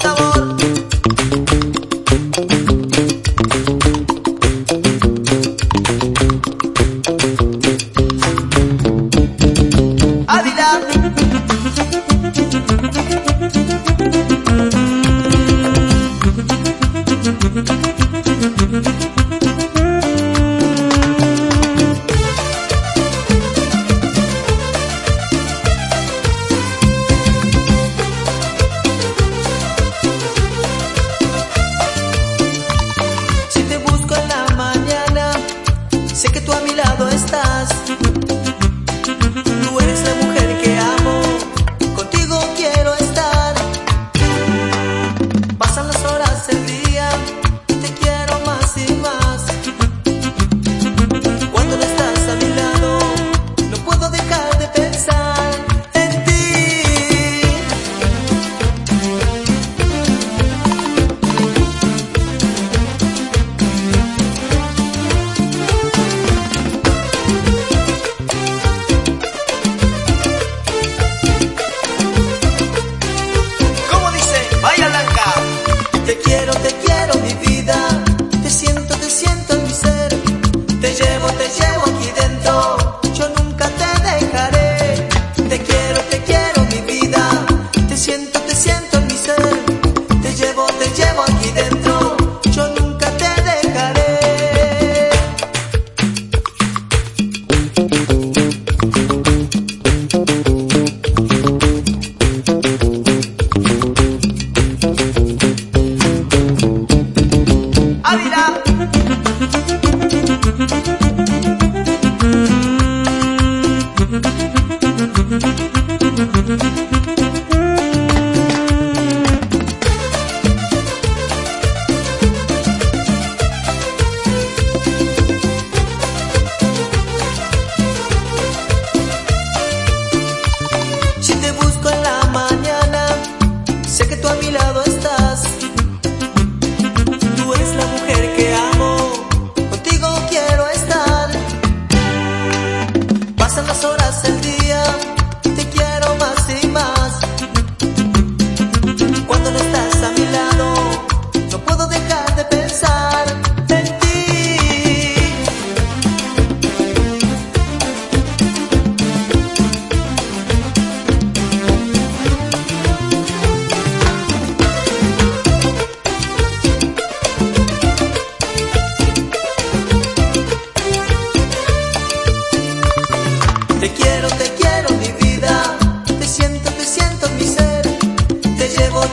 Santa thank you quiero,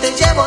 te llevo